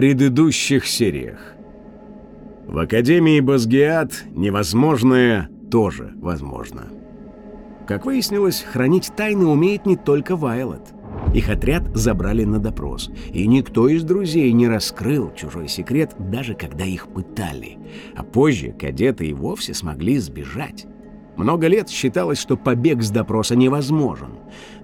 предыдущих сериях В Академии Базгиат невозможное тоже возможно. Как выяснилось, хранить тайны умеет не только Вайлот – их отряд забрали на допрос, и никто из друзей не раскрыл чужой секрет, даже когда их пытали. А позже кадеты и вовсе смогли сбежать. Много лет считалось, что побег с допроса невозможен.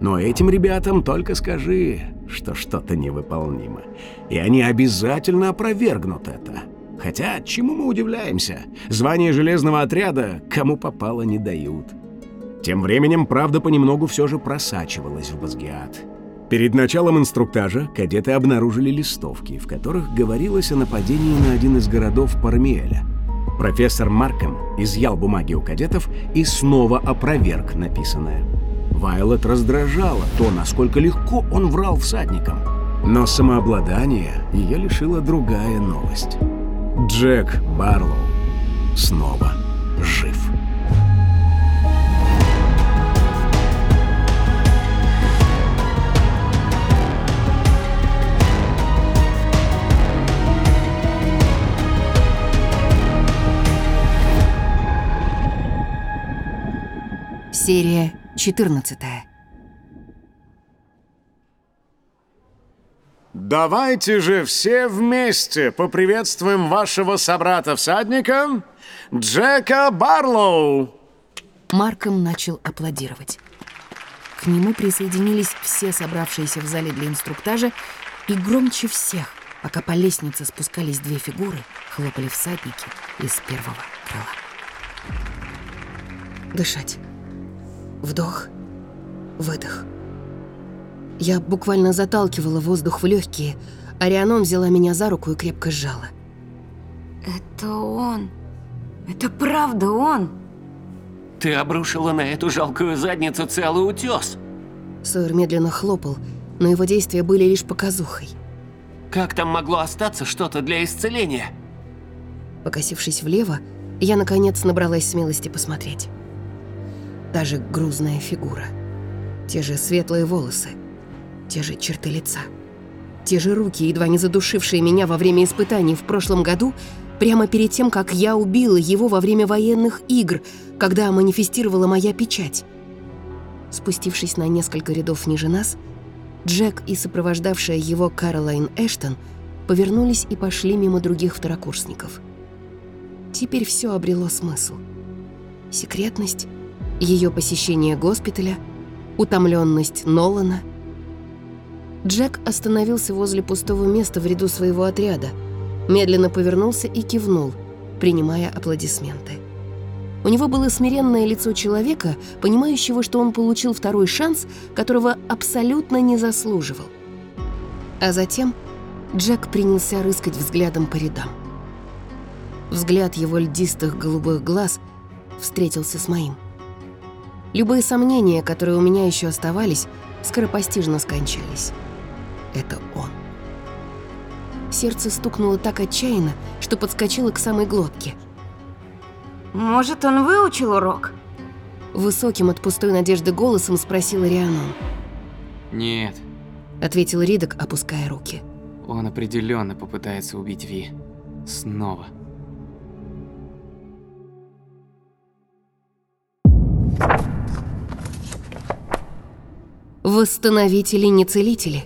Но этим ребятам только скажи, что что-то невыполнимо. И они обязательно опровергнут это. Хотя, чему мы удивляемся? Звание железного отряда кому попало не дают. Тем временем правда понемногу все же просачивалась в Базгиат. Перед началом инструктажа кадеты обнаружили листовки, в которых говорилось о нападении на один из городов Пармиэля. Профессор Марком изъял бумаги у кадетов и снова опроверг написанное. Вайлот раздражало то, насколько легко он врал всадникам. Но самообладание ее лишила другая новость. Джек Барлоу снова жив. Серия 14 Давайте же все вместе поприветствуем вашего собрата-всадника Джека Барлоу. Марком начал аплодировать. К нему присоединились все собравшиеся в зале для инструктажа, и громче всех, пока по лестнице спускались две фигуры, хлопали всадники из первого крыла. Дышать. Вдох, выдох. Я буквально заталкивала воздух в легкие, а Рианон взяла меня за руку и крепко сжала. Это он. Это правда он. Ты обрушила на эту жалкую задницу целый утес. Сойер медленно хлопал, но его действия были лишь показухой. Как там могло остаться что-то для исцеления? Покосившись влево, я наконец набралась смелости посмотреть та же грузная фигура, те же светлые волосы, те же черты лица, те же руки, едва не задушившие меня во время испытаний в прошлом году, прямо перед тем, как я убила его во время военных игр, когда манифестировала моя печать. Спустившись на несколько рядов ниже нас, Джек и сопровождавшая его Каролайн Эштон повернулись и пошли мимо других второкурсников. Теперь все обрело смысл. Секретность, ее посещение госпиталя, утомленность Нолана. Джек остановился возле пустого места в ряду своего отряда, медленно повернулся и кивнул, принимая аплодисменты. У него было смиренное лицо человека, понимающего, что он получил второй шанс, которого абсолютно не заслуживал. А затем Джек принялся рыскать взглядом по рядам. Взгляд его льдистых голубых глаз встретился с моим. Любые сомнения, которые у меня еще оставались, скоропостижно скончались. Это он. Сердце стукнуло так отчаянно, что подскочило к самой глотке. Может, он выучил урок? Высоким от пустой надежды голосом спросил Рианон. Нет. Ответил Ридок, опуская руки. Он определенно попытается убить Ви. Снова. Восстановители не целители.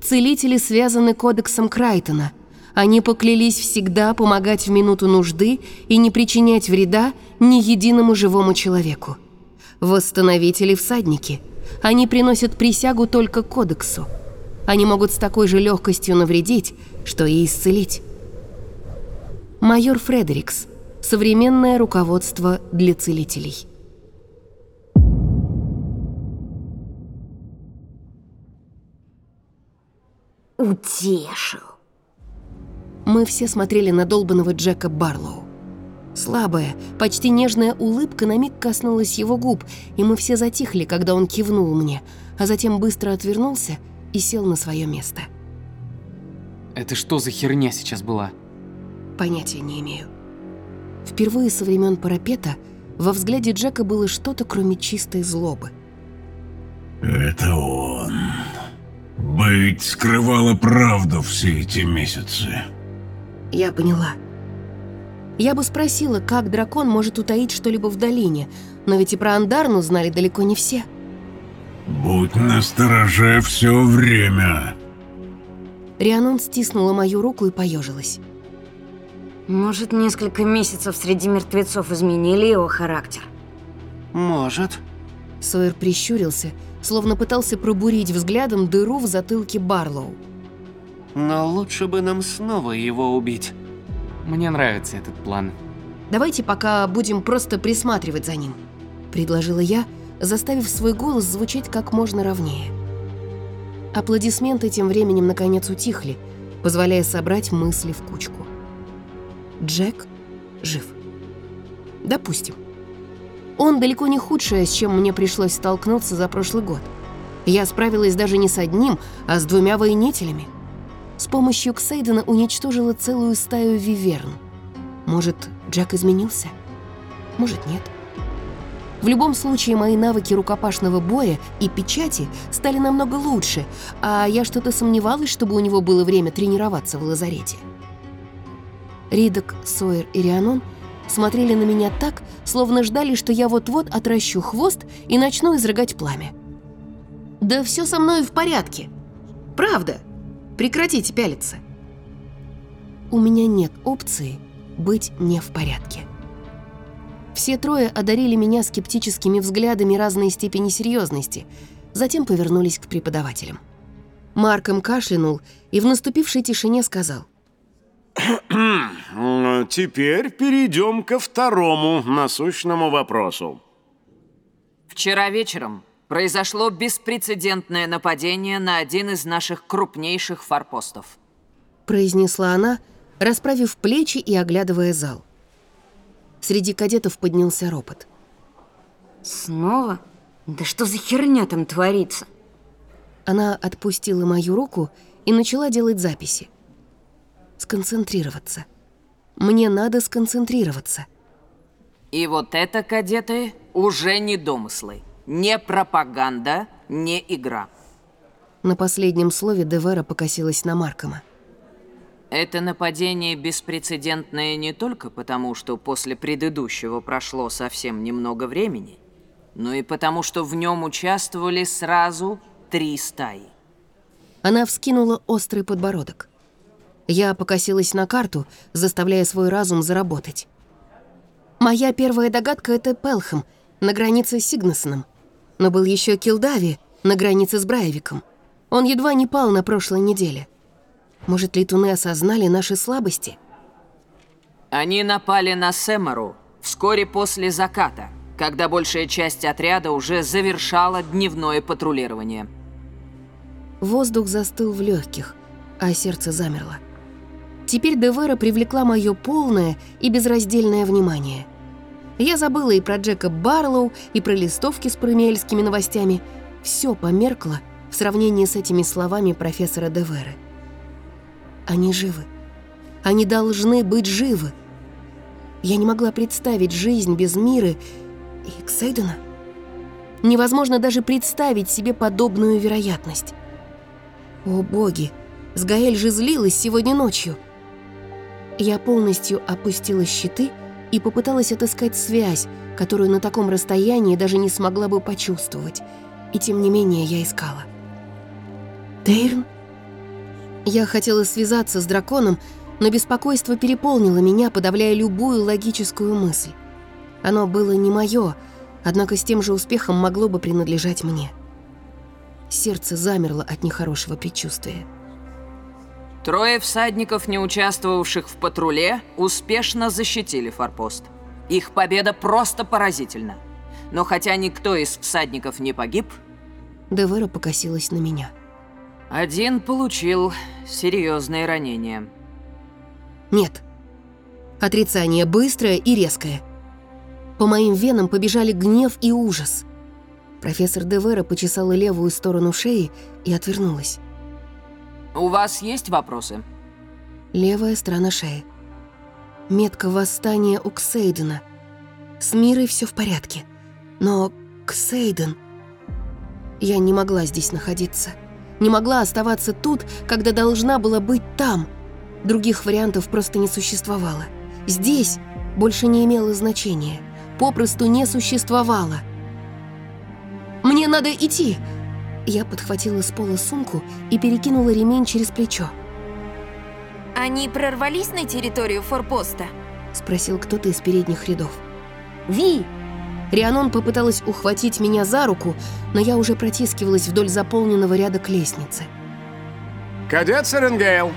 Целители связаны кодексом Крайтона. Они поклялись всегда помогать в минуту нужды и не причинять вреда ни единому живому человеку. Восстановители всадники. Они приносят присягу только кодексу. Они могут с такой же легкостью навредить, что и исцелить. Майор Фредерикс. Современное руководство для целителей. Утешил. Мы все смотрели на долбанного Джека Барлоу. Слабая, почти нежная улыбка на миг коснулась его губ, и мы все затихли, когда он кивнул мне, а затем быстро отвернулся и сел на свое место. Это что за херня сейчас была? Понятия не имею. Впервые со времен парапета во взгляде Джека было что-то, кроме чистой злобы. Это он. Быть скрывала правду все эти месяцы. Я поняла. Я бы спросила, как дракон может утаить что-либо в долине, но ведь и про Андарну знали далеко не все. Будь настороже все время. Рианон стиснула мою руку и поежилась. Может, несколько месяцев среди мертвецов изменили его характер? Может. Сойер прищурился, словно пытался пробурить взглядом дыру в затылке Барлоу. Но лучше бы нам снова его убить. Мне нравится этот план. «Давайте пока будем просто присматривать за ним», — предложила я, заставив свой голос звучать как можно ровнее. Аплодисменты тем временем наконец утихли, позволяя собрать мысли в кучку. Джек жив. Допустим. Он далеко не худшее, с чем мне пришлось столкнуться за прошлый год. Я справилась даже не с одним, а с двумя воинителями. С помощью Ксейдена уничтожила целую стаю виверн. Может, Джек изменился? Может, нет. В любом случае, мои навыки рукопашного боя и печати стали намного лучше, а я что-то сомневалась, чтобы у него было время тренироваться в лазарете. Ридок, Сойер и Рианон смотрели на меня так, словно ждали, что я вот-вот отращу хвост и начну изрыгать пламя. «Да все со мной в порядке. Правда. Прекратите пялиться». У меня нет опции быть не в порядке. Все трое одарили меня скептическими взглядами разной степени серьезности, затем повернулись к преподавателям. Марком кашлянул и в наступившей тишине сказал. Теперь перейдем ко второму насущному вопросу. Вчера вечером произошло беспрецедентное нападение на один из наших крупнейших форпостов. произнесла она, расправив плечи и оглядывая зал. Среди кадетов поднялся ропот. Снова? Да что за херня там творится? Она отпустила мою руку и начала делать записи. Сконцентрироваться. Мне надо сконцентрироваться. И вот это, кадеты, уже не домыслы. Не пропаганда, не игра. На последнем слове Девера покосилась на Маркома. Это нападение беспрецедентное не только потому, что после предыдущего прошло совсем немного времени, но и потому, что в нем участвовали сразу три стаи. Она вскинула острый подбородок. Я покосилась на карту, заставляя свой разум заработать. Моя первая догадка — это Пелхам, на границе с Сигнессоном. Но был еще Килдави, на границе с Брайвиком. Он едва не пал на прошлой неделе. Может, летуны осознали наши слабости? Они напали на Сэмору вскоре после заката, когда большая часть отряда уже завершала дневное патрулирование. Воздух застыл в легких, а сердце замерло. Теперь Девера привлекла мое полное и безраздельное внимание. Я забыла и про Джека Барлоу, и про листовки с промельскими новостями. Все померкло в сравнении с этими словами профессора Деверы. Они живы. Они должны быть живы. Я не могла представить жизнь без Миры и Ксейдена. Невозможно даже представить себе подобную вероятность. О боги, Сгаэль же злилась сегодня ночью. Я полностью опустила щиты и попыталась отыскать связь, которую на таком расстоянии даже не смогла бы почувствовать. И тем не менее я искала. Дейрн? Я хотела связаться с драконом, но беспокойство переполнило меня, подавляя любую логическую мысль. Оно было не мое, однако с тем же успехом могло бы принадлежать мне. Сердце замерло от нехорошего предчувствия. Трое всадников, не участвовавших в патруле, успешно защитили форпост. Их победа просто поразительна. Но хотя никто из всадников не погиб, Девера покосилась на меня. один получил серьезные ранения. Нет. Отрицание быстрое и резкое. По моим венам побежали гнев и ужас. Профессор Девера почесала левую сторону шеи и отвернулась. У вас есть вопросы? Левая сторона шеи. Метка восстания у Ксейдена. С Мирой все в порядке. Но Ксейден... Я не могла здесь находиться. Не могла оставаться тут, когда должна была быть там. Других вариантов просто не существовало. Здесь больше не имело значения. Попросту не существовало. «Мне надо идти!» Я подхватила с пола сумку и перекинула ремень через плечо. Они прорвались на территорию форпоста? Спросил кто-то из передних рядов. Ви! Рианон попыталась ухватить меня за руку, но я уже протискивалась вдоль заполненного ряда к лестнице. «Кадет Серенгейл!»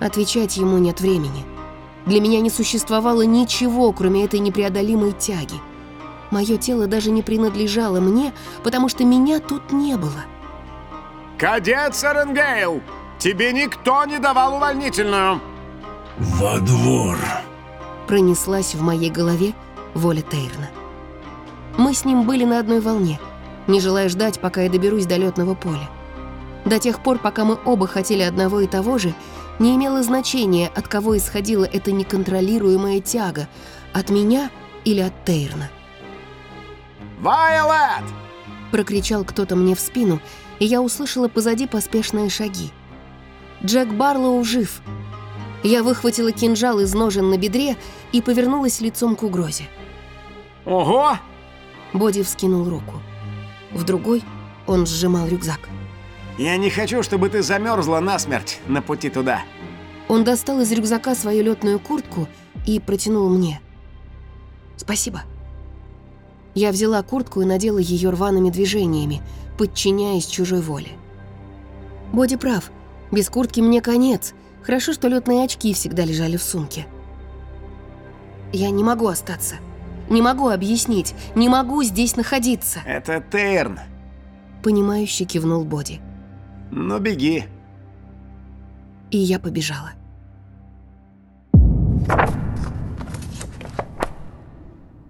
Отвечать ему нет времени. Для меня не существовало ничего, кроме этой непреодолимой тяги. Мое тело даже не принадлежало мне, потому что меня тут не было. «Кадет Серенгейл! Тебе никто не давал увольнительную!» Во двор. Пронеслась в моей голове воля Тейрна. Мы с ним были на одной волне, не желая ждать, пока я доберусь до летного поля. До тех пор, пока мы оба хотели одного и того же, не имело значения, от кого исходила эта неконтролируемая тяга, от меня или от Тейрна. «Вайолет!» Прокричал кто-то мне в спину, и я услышала позади поспешные шаги. Джек Барлоу жив. Я выхватила кинжал из ножен на бедре и повернулась лицом к угрозе. «Ого!» Боди вскинул руку. В другой он сжимал рюкзак. «Я не хочу, чтобы ты замерзла насмерть на пути туда». Он достал из рюкзака свою летную куртку и протянул мне. «Спасибо». Я взяла куртку и надела ее рваными движениями, подчиняясь чужой воле. Боди прав. Без куртки мне конец. Хорошо, что летные очки всегда лежали в сумке. Я не могу остаться. Не могу объяснить. Не могу здесь находиться. «Это Тейрн. Понимающе кивнул Боди. Ну, беги». И я побежала.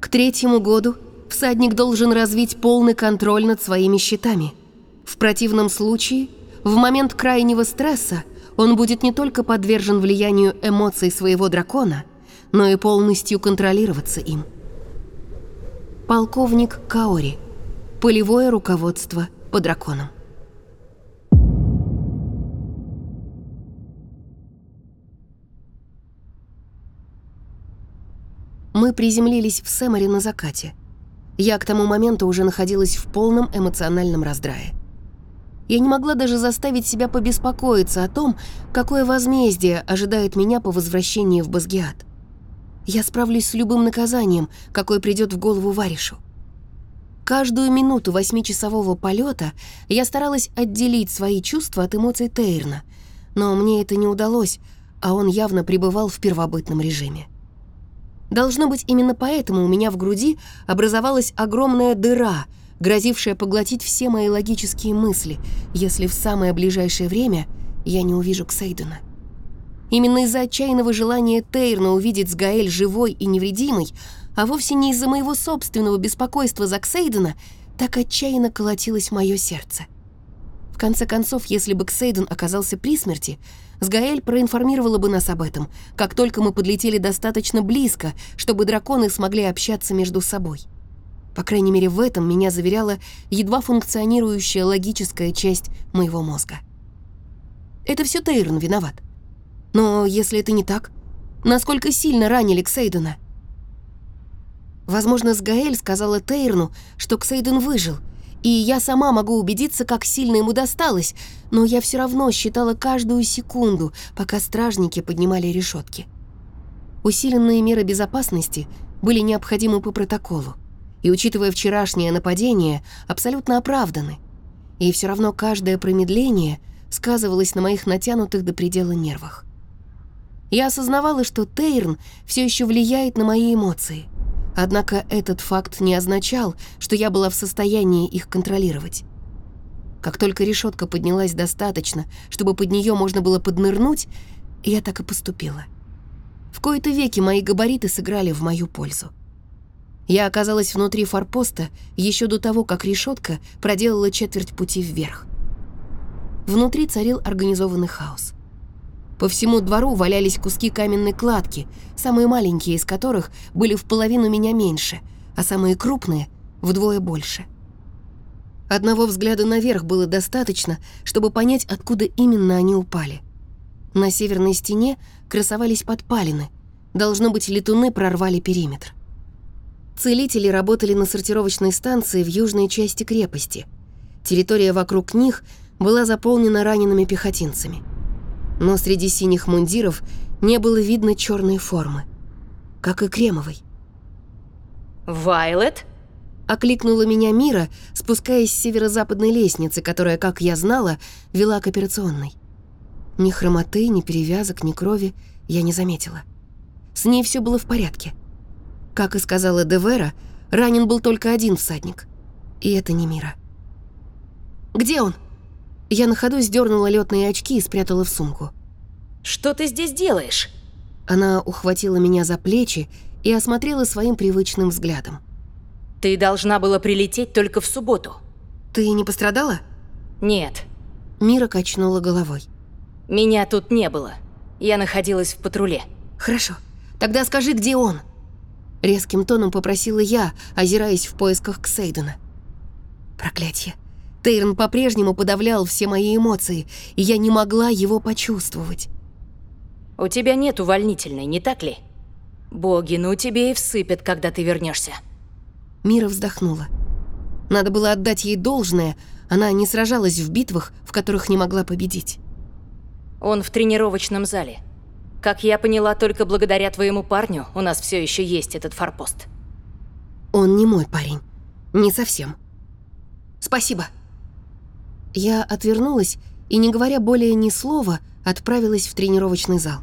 К третьему году всадник должен развить полный контроль над своими щитами. В противном случае, в момент крайнего стресса, он будет не только подвержен влиянию эмоций своего дракона, но и полностью контролироваться им. Полковник Каори. Полевое руководство по драконам. Мы приземлились в Сэморе на закате. Я к тому моменту уже находилась в полном эмоциональном раздрае. Я не могла даже заставить себя побеспокоиться о том, какое возмездие ожидает меня по возвращении в Базгиат. Я справлюсь с любым наказанием, какое придет в голову Варишу. Каждую минуту восьмичасового полета я старалась отделить свои чувства от эмоций Тейрна, но мне это не удалось, а он явно пребывал в первобытном режиме. Должно быть, именно поэтому у меня в груди образовалась огромная дыра, грозившая поглотить все мои логические мысли, если в самое ближайшее время я не увижу Ксейдена. Именно из-за отчаянного желания Тейрна увидеть Сгаэль живой и невредимой, а вовсе не из-за моего собственного беспокойства за Ксейдена, так отчаянно колотилось мое сердце. В конце концов, если бы Ксейден оказался при смерти, Сгаэль проинформировала бы нас об этом, как только мы подлетели достаточно близко, чтобы драконы смогли общаться между собой. По крайней мере, в этом меня заверяла едва функционирующая логическая часть моего мозга. Это все Тейрон виноват. Но если это не так, насколько сильно ранили Ксейдена? Возможно, Сгаэль сказала Тейрну, что Ксейден выжил, и я сама могу убедиться, как сильно ему досталось, но я все равно считала каждую секунду, пока стражники поднимали решетки. Усиленные меры безопасности были необходимы по протоколу, и, учитывая вчерашнее нападение, абсолютно оправданы. И все равно каждое промедление сказывалось на моих натянутых до предела нервах. Я осознавала, что Тейрн все еще влияет на мои эмоции. Однако этот факт не означал, что я была в состоянии их контролировать. Как только решетка поднялась достаточно, чтобы под нее можно было поднырнуть, я так и поступила. В кои-то веки мои габариты сыграли в мою пользу. Я оказалась внутри форпоста еще до того, как решетка проделала четверть пути вверх. Внутри царил организованный хаос. По всему двору валялись куски каменной кладки, самые маленькие из которых были в половину меня меньше, а самые крупные — вдвое больше. Одного взгляда наверх было достаточно, чтобы понять, откуда именно они упали. На северной стене красовались подпалины. Должно быть, летуны прорвали периметр. Целители работали на сортировочной станции в южной части крепости. Территория вокруг них была заполнена ранеными пехотинцами. Но среди синих мундиров не было видно черной формы, как и кремовой. «Вайлет?» Окликнула меня Мира, спускаясь с северо-западной лестницы, которая, как я знала, вела к операционной. Ни хромоты, ни перевязок, ни крови я не заметила. С ней все было в порядке. Как и сказала Девера, ранен был только один всадник. И это не Мира. «Где он?» Я на ходу сдернула летные очки и спрятала в сумку. «Что ты здесь делаешь?» Она ухватила меня за плечи и осмотрела своим привычным взглядом. «Ты должна была прилететь только в субботу». «Ты не пострадала?» «Нет, Мира качнула головой. меня тут не было. Я находилась в патруле». «Хорошо. Тогда скажи, где он?» Резким тоном попросила я, озираясь в поисках Ксейдена. Проклятье. Тейрон по-прежнему подавлял все мои эмоции, и я не могла его почувствовать. «У тебя нет увольнительной, не так ли? Боги, ну тебе и всыпят, когда ты вернешься. Мира вздохнула. Надо было отдать ей должное, она не сражалась в битвах, в которых не могла победить. Он в тренировочном зале. Как я поняла, только благодаря твоему парню у нас все еще есть этот форпост. Он не мой парень. Не совсем. Спасибо. Я отвернулась и, не говоря более ни слова, отправилась в тренировочный зал.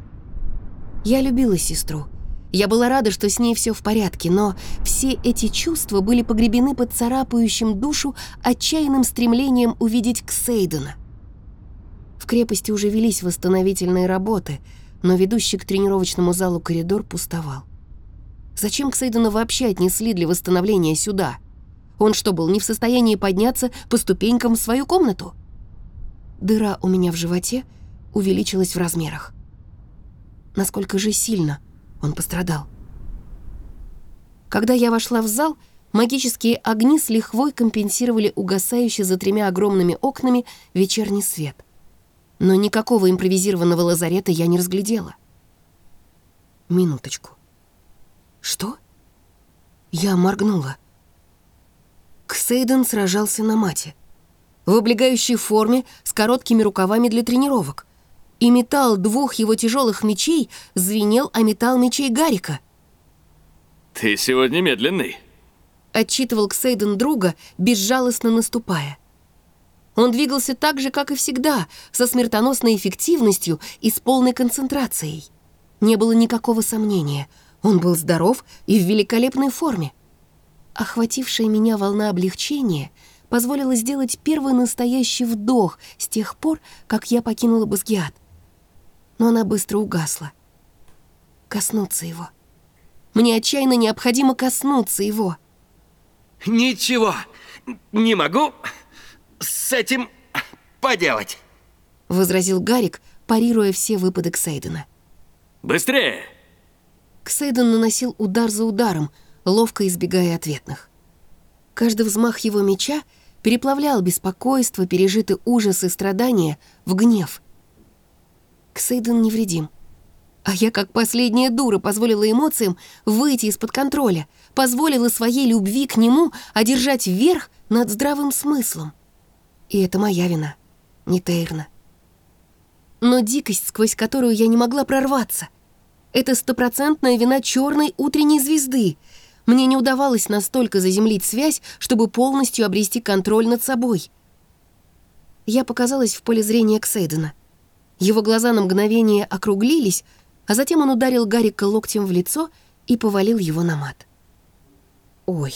Я любила сестру. Я была рада, что с ней все в порядке, но все эти чувства были погребены под царапающим душу отчаянным стремлением увидеть Ксейдена. В крепости уже велись восстановительные работы, но ведущий к тренировочному залу коридор пустовал. Зачем Ксейдена вообще отнесли для восстановления сюда? Он что, был не в состоянии подняться по ступенькам в свою комнату? Дыра у меня в животе увеличилась в размерах. Насколько же сильно он пострадал? Когда я вошла в зал, магические огни с лихвой компенсировали угасающий за тремя огромными окнами вечерний свет. Но никакого импровизированного лазарета я не разглядела. Минуточку. Что? Я моргнула. Ксейден сражался на мате. В облегающей форме с короткими рукавами для тренировок. И металл двух его тяжелых мечей звенел о металл мечей Гарика. Ты сегодня медленный. Отчитывал Ксейден друга, безжалостно наступая. Он двигался так же, как и всегда, со смертоносной эффективностью и с полной концентрацией. Не было никакого сомнения. Он был здоров и в великолепной форме. Охватившая меня волна облегчения позволила сделать первый настоящий вдох с тех пор, как я покинула Басгиат. Но она быстро угасла. Коснуться его. Мне отчаянно необходимо коснуться его. Ничего не могу с этим поделать. Возразил Гарик, парируя все выпады Ксейдена. Быстрее! Ксейден наносил удар за ударом, ловко избегая ответных. Каждый взмах его меча переплавлял беспокойство, пережитый ужас и страдания в гнев. Ксейден невредим. А я, как последняя дура, позволила эмоциям выйти из-под контроля, позволила своей любви к нему одержать верх над здравым смыслом. И это моя вина, не Тейрна. Но дикость, сквозь которую я не могла прорваться, это стопроцентная вина черной утренней звезды. Мне не удавалось настолько заземлить связь, чтобы полностью обрести контроль над собой. Я показалась в поле зрения Ксейдена. Его глаза на мгновение округлились, а затем он ударил Гарика локтем в лицо и повалил его на мат. Ой.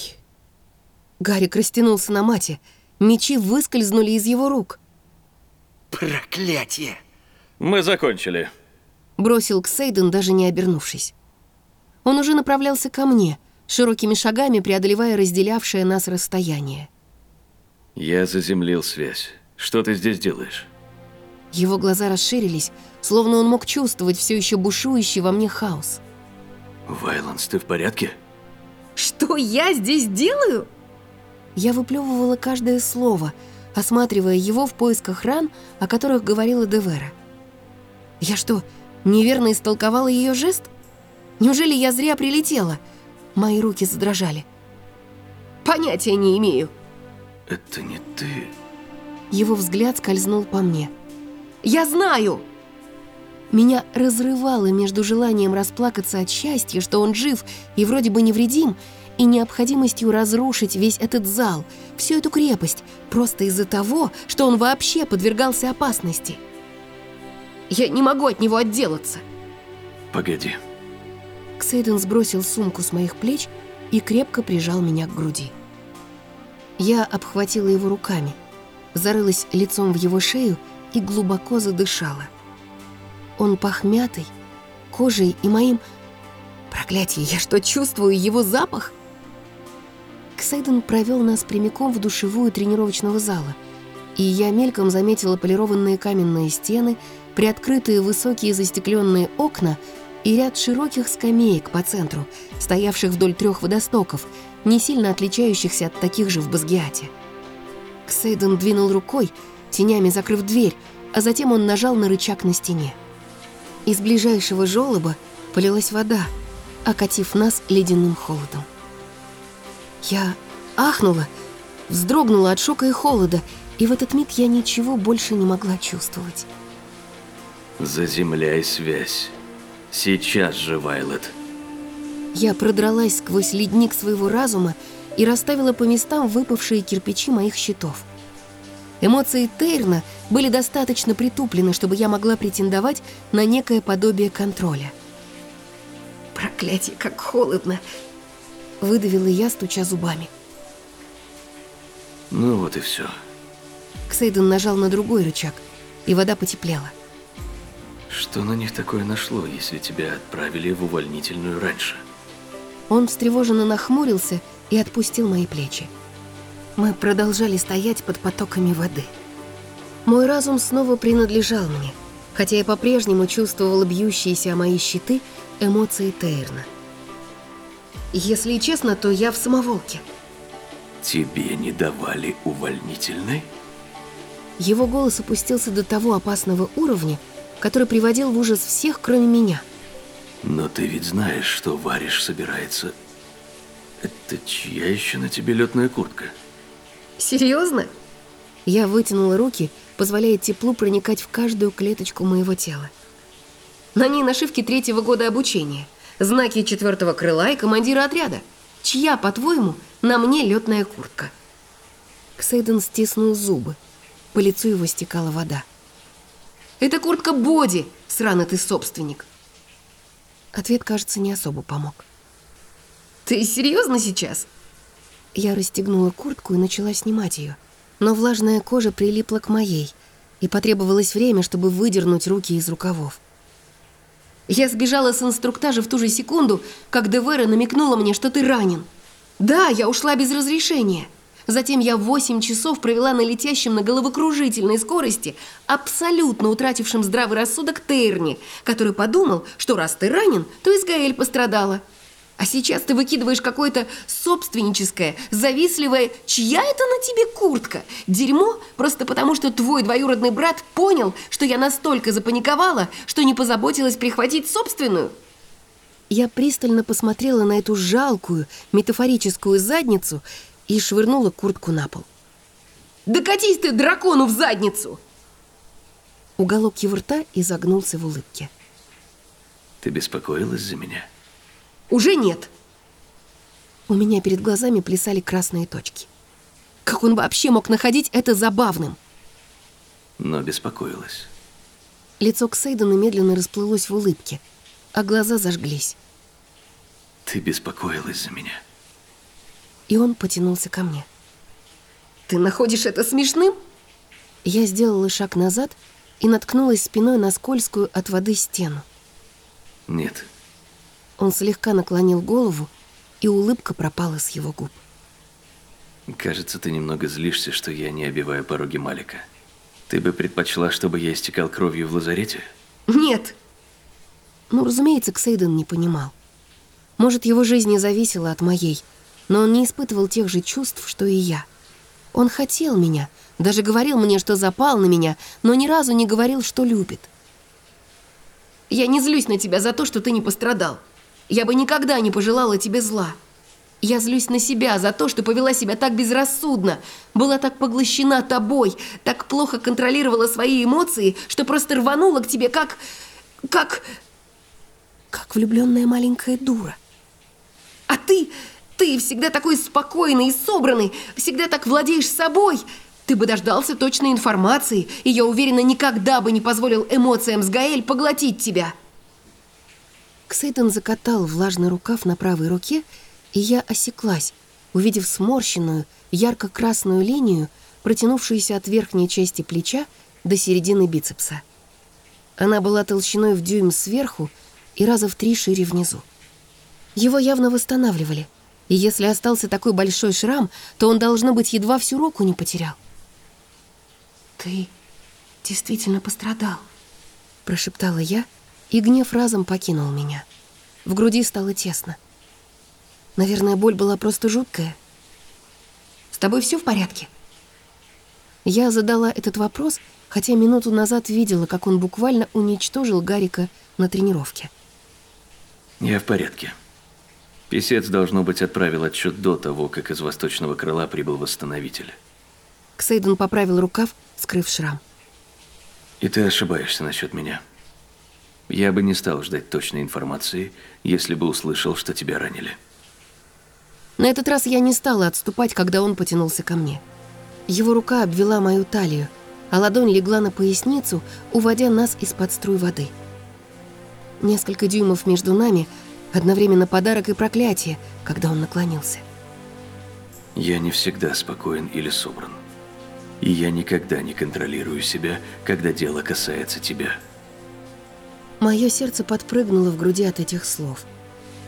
Гарик растянулся на мате. Мечи выскользнули из его рук. Проклятие! Мы закончили. Бросил Ксейден, даже не обернувшись. Он уже направлялся ко мне, широкими шагами преодолевая разделявшее нас расстояние. Я заземлил связь. Что ты здесь делаешь? Его глаза расширились, словно он мог чувствовать все еще бушующий во мне хаос. Вайланс, ты в порядке? Что я здесь делаю? Я выплевывала каждое слово, осматривая его в поисках ран, о которых говорила Девера. Я что, неверно истолковала ее жест? Неужели я зря прилетела? Мои руки задрожали. Понятия не имею. Это не ты. Его взгляд скользнул по мне. Я знаю! Меня разрывало между желанием расплакаться от счастья, что он жив и вроде бы невредим, и необходимостью разрушить весь этот зал, всю эту крепость, просто из-за того, что он вообще подвергался опасности. Я не могу от него отделаться. Погоди. Ксейден сбросил сумку с моих плеч и крепко прижал меня к груди. Я обхватила его руками, зарылась лицом в его шею и глубоко задышала. Он пах мятой, кожей и моим... Проклятие, я что, чувствую его запах? Ксейден провел нас прямиком в душевую тренировочного зала, и я мельком заметила полированные каменные стены, приоткрытые высокие застекленные окна и ряд широких скамеек по центру, стоявших вдоль трех водостоков, не сильно отличающихся от таких же в Базгиате. Ксейден двинул рукой, тенями закрыв дверь, а затем он нажал на рычаг на стене. Из ближайшего желоба полилась вода, окатив нас ледяным холодом. Я ахнула, вздрогнула от шока и холода, и в этот миг я ничего больше не могла чувствовать. Заземляй связь. Сейчас же, Вайлет. Я продралась сквозь ледник своего разума и расставила по местам выпавшие кирпичи моих щитов. Эмоции Тейрна были достаточно притуплены, чтобы я могла претендовать на некое подобие контроля. «Проклятие, как холодно!» — выдавила я, стуча зубами. Ну вот и все. Ксейден нажал на другой рычаг, и вода потеплела. Что на них такое нашло, если тебя отправили в увольнительную раньше? Он встревоженно нахмурился и отпустил мои плечи. Мы продолжали стоять под потоками воды. Мой разум снова принадлежал мне, хотя я по-прежнему чувствовала бьющиеся о мои щиты эмоции Тейрна. Если честно, то я в самоволке. Тебе не давали увольнительной? Его голос опустился до того опасного уровня, который приводил в ужас всех, кроме меня. Но ты ведь знаешь, что Вариш собирается... Это чья еще на тебе летная куртка? Серьезно? Я вытянула руки, позволяя теплу проникать в каждую клеточку моего тела. На ней нашивки третьего года обучения, знаки четвертого крыла и командира отряда. Чья, по-твоему, на мне летная куртка? Ксейден стиснул зубы. По лицу его стекала вода. Это куртка Боди, сраный ты собственник. Ответ, кажется, не особо помог. Ты серьезно сейчас? Я расстегнула куртку и начала снимать ее, но влажная кожа прилипла к моей, и потребовалось время, чтобы выдернуть руки из рукавов. Я сбежала с инструктажа в ту же секунду, как Девера намекнула мне, что ты ранен. Да, я ушла без разрешения. Затем я 8 часов провела на летящем на головокружительной скорости, абсолютно утратившем здравый рассудок Тейрни, который подумал, что раз ты ранен, то Изгаэль пострадала. А сейчас ты выкидываешь какое-то собственническое, завистливое «Чья это на тебе куртка?» Дерьмо просто потому, что твой двоюродный брат понял, что я настолько запаниковала, что не позаботилась прихватить собственную. Я пристально посмотрела на эту жалкую, метафорическую задницу и швырнула куртку на пол. «Да катись ты дракону в задницу!» Уголок его рта изогнулся в улыбке. Ты беспокоилась за меня? Уже нет. У меня перед глазами плясали красные точки. Как он вообще мог находить это забавным? Но беспокоилась. Лицо Ксейдена медленно расплылось в улыбке, а глаза зажглись. Ты беспокоилась за меня. И он потянулся ко мне. Ты находишь это смешным? Я сделала шаг назад и наткнулась спиной на скользкую от воды стену. Нет. Он слегка наклонил голову, и улыбка пропала с его губ. Кажется, ты немного злишься, что я не обиваю пороги Малика. Ты бы предпочла, чтобы я истекал кровью в лазарете? Нет! Ну, разумеется, Ксейден не понимал. Может, его жизнь не зависела от моей, но он не испытывал тех же чувств, что и я. Он хотел меня, даже говорил мне, что запал на меня, но ни разу не говорил, что любит. Я не злюсь на тебя за то, что ты не пострадал. Я бы никогда не пожелала тебе зла. Я злюсь на себя за то, что повела себя так безрассудно, была так поглощена тобой, так плохо контролировала свои эмоции, что просто рванула к тебе как... как... как влюбленная маленькая дура. А ты... ты всегда такой спокойный и собранный, всегда так владеешь собой. Ты бы дождался точной информации, и я уверена, никогда бы не позволил эмоциям с Гаэль поглотить тебя. Ксейтон закатал влажный рукав на правой руке, и я осеклась, увидев сморщенную, ярко-красную линию, протянувшуюся от верхней части плеча до середины бицепса. Она была толщиной в дюйм сверху и раза в три шире внизу. Его явно восстанавливали, и если остался такой большой шрам, то он, должно быть, едва всю руку не потерял. «Ты действительно пострадал», — прошептала я, и гнев разом покинул меня. В груди стало тесно. Наверное, боль была просто жуткая. «С тобой все в порядке?» Я задала этот вопрос, хотя минуту назад видела, как он буквально уничтожил Гарика на тренировке. Я в порядке. Песец, должно быть, отправил отчет до того, как из восточного крыла прибыл восстановитель. Ксейден поправил рукав, скрыв шрам. И ты ошибаешься насчет меня. Я бы не стал ждать точной информации, если бы услышал, что тебя ранили. На этот раз я не стала отступать, когда он потянулся ко мне. Его рука обвела мою талию, а ладонь легла на поясницу, уводя нас из-под струй воды. Несколько дюймов между нами, одновременно подарок и проклятие, когда он наклонился. Я не всегда спокоен или собран. И я никогда не контролирую себя, когда дело касается тебя. Мое сердце подпрыгнуло в груди от этих слов.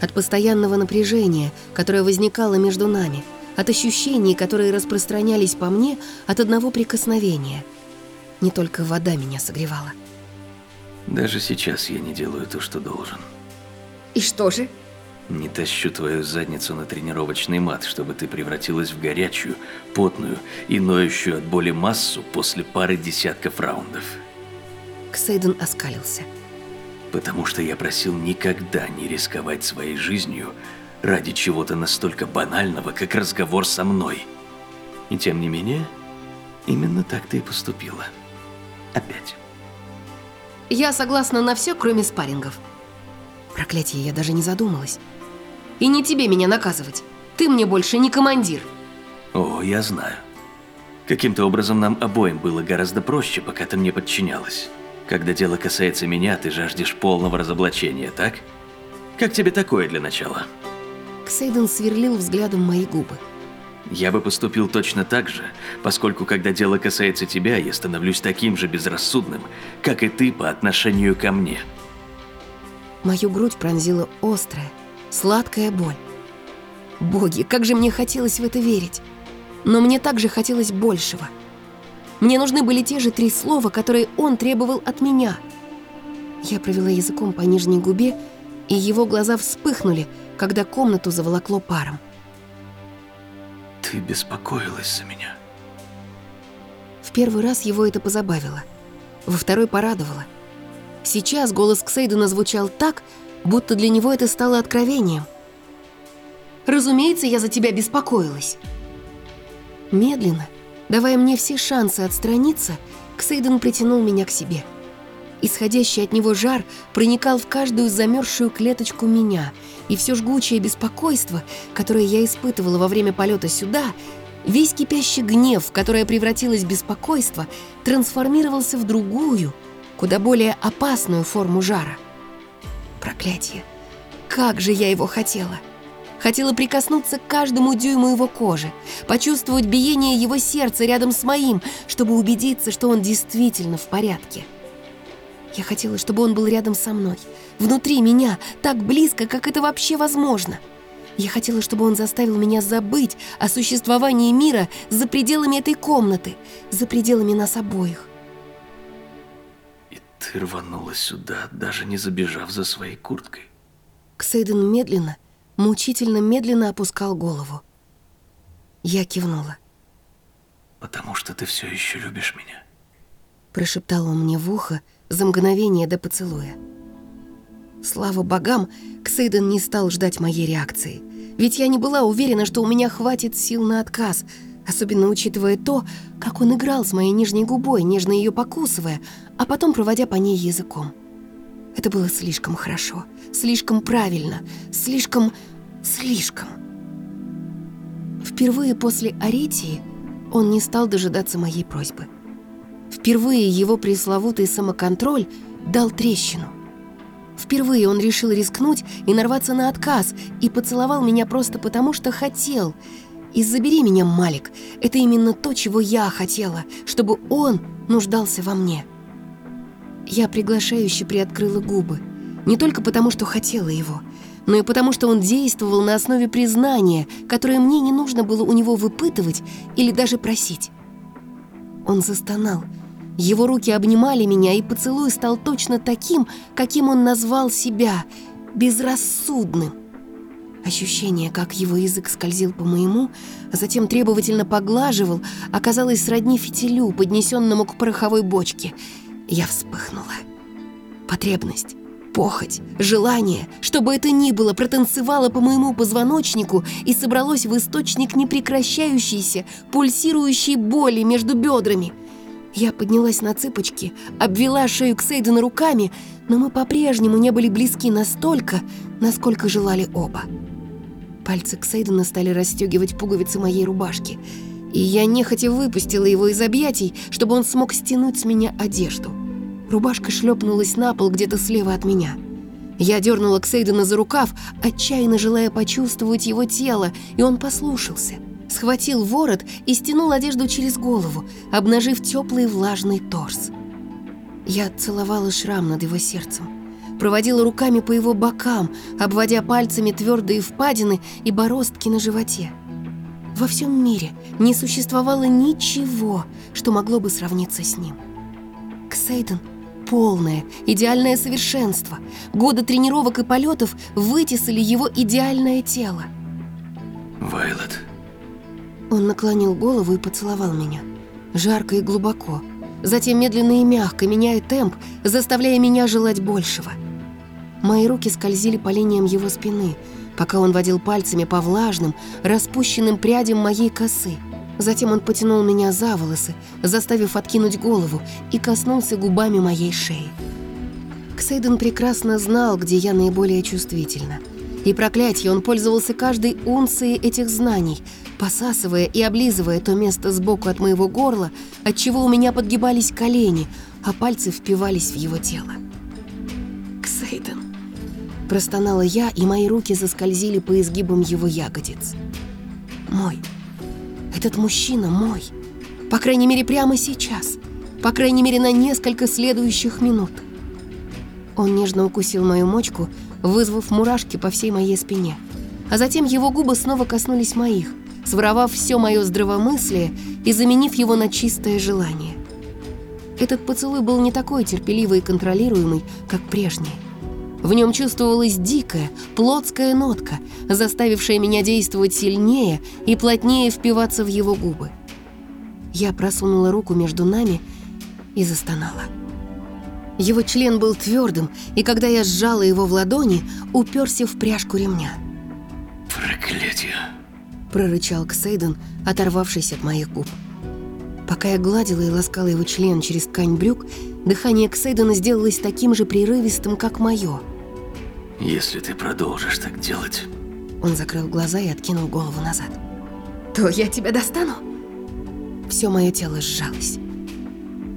От постоянного напряжения, которое возникало между нами, от ощущений, которые распространялись по мне от одного прикосновения. Не только вода меня согревала. Даже сейчас я не делаю то, что должен. И что же? Не тащу твою задницу на тренировочный мат, чтобы ты превратилась в горячую, потную и ноющую от боли массу после пары десятков раундов. Ксейден оскалился. Потому что я просил никогда не рисковать своей жизнью ради чего-то настолько банального, как разговор со мной. И тем не менее, именно так ты и поступила. Опять. Я согласна на все, кроме спаррингов. Проклятие, я даже не задумалась. И не тебе меня наказывать. Ты мне больше не командир. О, я знаю. Каким-то образом нам обоим было гораздо проще, пока ты мне подчинялась. Когда дело касается меня, ты жаждешь полного разоблачения, так? Как тебе такое для начала? Ксейден сверлил взглядом мои губы. Я бы поступил точно так же, поскольку когда дело касается тебя, я становлюсь таким же безрассудным, как и ты по отношению ко мне. Мою грудь пронзила острая, сладкая боль. Боги, как же мне хотелось в это верить. Но мне также хотелось большего. Мне нужны были те же три слова, которые он требовал от меня. Я провела языком по нижней губе, и его глаза вспыхнули, когда комнату заволокло паром. Ты беспокоилась за меня. В первый раз его это позабавило, во второй порадовало. Сейчас голос Ксейдена звучал так, будто для него это стало откровением. «Разумеется, я за тебя беспокоилась». Медленно, давая мне все шансы отстраниться, Ксейден притянул меня к себе. Исходящий от него жар проникал в каждую замерзшую клеточку меня, и все жгучее беспокойство, которое я испытывала во время полета сюда, весь кипящий гнев, в которое превратилось беспокойство, трансформировался в другую, куда более опасную форму жара. Проклятие! Как же я его хотела! Хотела прикоснуться к каждому дюйму его кожи, почувствовать биение его сердца рядом с моим, чтобы убедиться, что он действительно в порядке. Я хотела, чтобы он был рядом со мной, внутри меня, так близко, как это вообще возможно. Я хотела, чтобы он заставил меня забыть о существовании мира за пределами этой комнаты, за пределами нас обоих. Ты рванула сюда, даже не забежав за своей курткой. Ксейден медленно, мучительно медленно опускал голову. Я кивнула. Потому что ты все еще любишь меня. Прошептал он мне в ухо за мгновение до поцелуя. Слава богам, Ксейден не стал ждать моей реакции. Ведь я не была уверена, что у меня хватит сил на отказ, особенно учитывая то, как он играл с моей нижней губой, нежно ее покусывая, а потом проводя по ней языком. Это было слишком хорошо, слишком правильно, слишком... слишком. Впервые после Аретии он не стал дожидаться моей просьбы. Впервые его пресловутый самоконтроль дал трещину. Впервые он решил рискнуть и нарваться на отказ, и поцеловал меня просто потому, что хотел. И забери меня, Малик, это именно то, чего я хотела, чтобы он нуждался во мне. Я приглашающе приоткрыла губы. Не только потому, что хотела его, но и потому, что он действовал на основе признания, которое мне не нужно было у него выпытывать или даже просить. Он застонал. Его руки обнимали меня, и поцелуй стал точно таким, каким он назвал себя – безрассудным. Ощущение, как его язык скользил по моему, а затем требовательно поглаживал, оказалось сродни фитилю, поднесенному к пороховой бочке – я вспыхнула. Потребность, похоть, желание, чтобы это ни было, протанцевало по моему позвоночнику и собралось в источник непрекращающейся, пульсирующей боли между бедрами. Я поднялась на цыпочки, обвела шею Ксейдена руками, но мы по-прежнему не были близки настолько, насколько желали оба. Пальцы Ксейдена стали расстегивать пуговицы моей рубашки — и я нехотя выпустила его из объятий, чтобы он смог стянуть с меня одежду. Рубашка шлепнулась на пол где-то слева от меня. Я дернула Ксейдена за рукав, отчаянно желая почувствовать его тело, и он послушался. Схватил ворот и стянул одежду через голову, обнажив теплый влажный торс. Я целовала шрам над его сердцем, проводила руками по его бокам, обводя пальцами твердые впадины и бороздки на животе. Во всем мире не существовало ничего, что могло бы сравниться с ним. Ксейден — полное, идеальное совершенство. Годы тренировок и полетов вытесали его идеальное тело. Вайлот. Он наклонил голову и поцеловал меня. Жарко и глубоко. Затем медленно и мягко, меняя темп, заставляя меня желать большего. Мои руки скользили по линиям его спины — пока он водил пальцами по влажным, распущенным прядям моей косы. Затем он потянул меня за волосы, заставив откинуть голову, и коснулся губами моей шеи. Ксейден прекрасно знал, где я наиболее чувствительна. И проклятье он пользовался каждой унцией этих знаний, посасывая и облизывая то место сбоку от моего горла, от чего у меня подгибались колени, а пальцы впивались в его тело. Ксейден. Простонала я, и мои руки заскользили по изгибам его ягодиц. Мой. Этот мужчина мой. По крайней мере, прямо сейчас. По крайней мере, на несколько следующих минут. Он нежно укусил мою мочку, вызвав мурашки по всей моей спине. А затем его губы снова коснулись моих, своровав все мое здравомыслие и заменив его на чистое желание. Этот поцелуй был не такой терпеливый и контролируемый, как прежний. В нем чувствовалась дикая, плотская нотка, заставившая меня действовать сильнее и плотнее впиваться в его губы. Я просунула руку между нами и застонала. Его член был твердым, и когда я сжала его в ладони, уперся в пряжку ремня. «Проклятие!» – прорычал Ксейден, оторвавшись от моих губ. Пока я гладила и ласкала его член через ткань брюк, дыхание Ксейдена сделалось таким же прерывистым, как мое. «Если ты продолжишь так делать...» Он закрыл глаза и откинул голову назад. «То я тебя достану?» Все мое тело сжалось.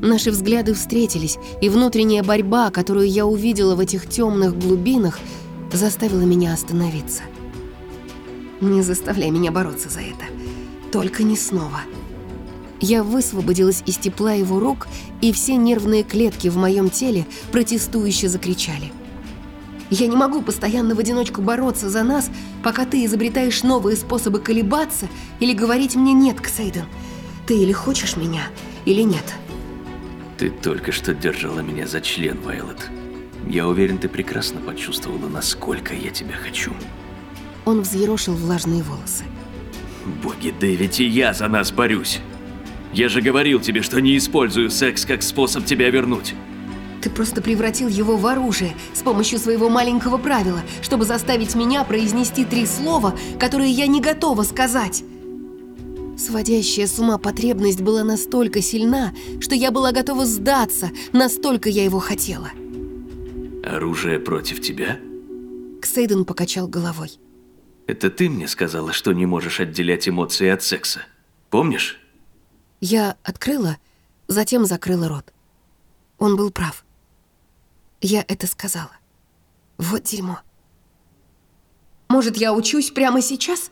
Наши взгляды встретились, и внутренняя борьба, которую я увидела в этих темных глубинах, заставила меня остановиться. Не заставляй меня бороться за это. Только не снова. Я высвободилась из тепла его рук, и все нервные клетки в моем теле протестующе закричали. Я не могу постоянно в одиночку бороться за нас, пока ты изобретаешь новые способы колебаться или говорить мне «нет, Ксейден». Ты или хочешь меня, или нет. Ты только что держала меня за член, Вайлот. Я уверен, ты прекрасно почувствовала, насколько я тебя хочу. Он взъерошил влажные волосы. Боги, да ведь и я за нас борюсь. Я же говорил тебе, что не использую секс как способ тебя вернуть. Ты просто превратил его в оружие с помощью своего маленького правила, чтобы заставить меня произнести три слова, которые я не готова сказать. Сводящая с ума потребность была настолько сильна, что я была готова сдаться, настолько я его хотела. Оружие против тебя? Ксейден покачал головой. Это ты мне сказала, что не можешь отделять эмоции от секса. Помнишь? Я открыла, затем закрыла рот. Он был прав. Я это сказала. Вот дерьмо. Может, я учусь прямо сейчас?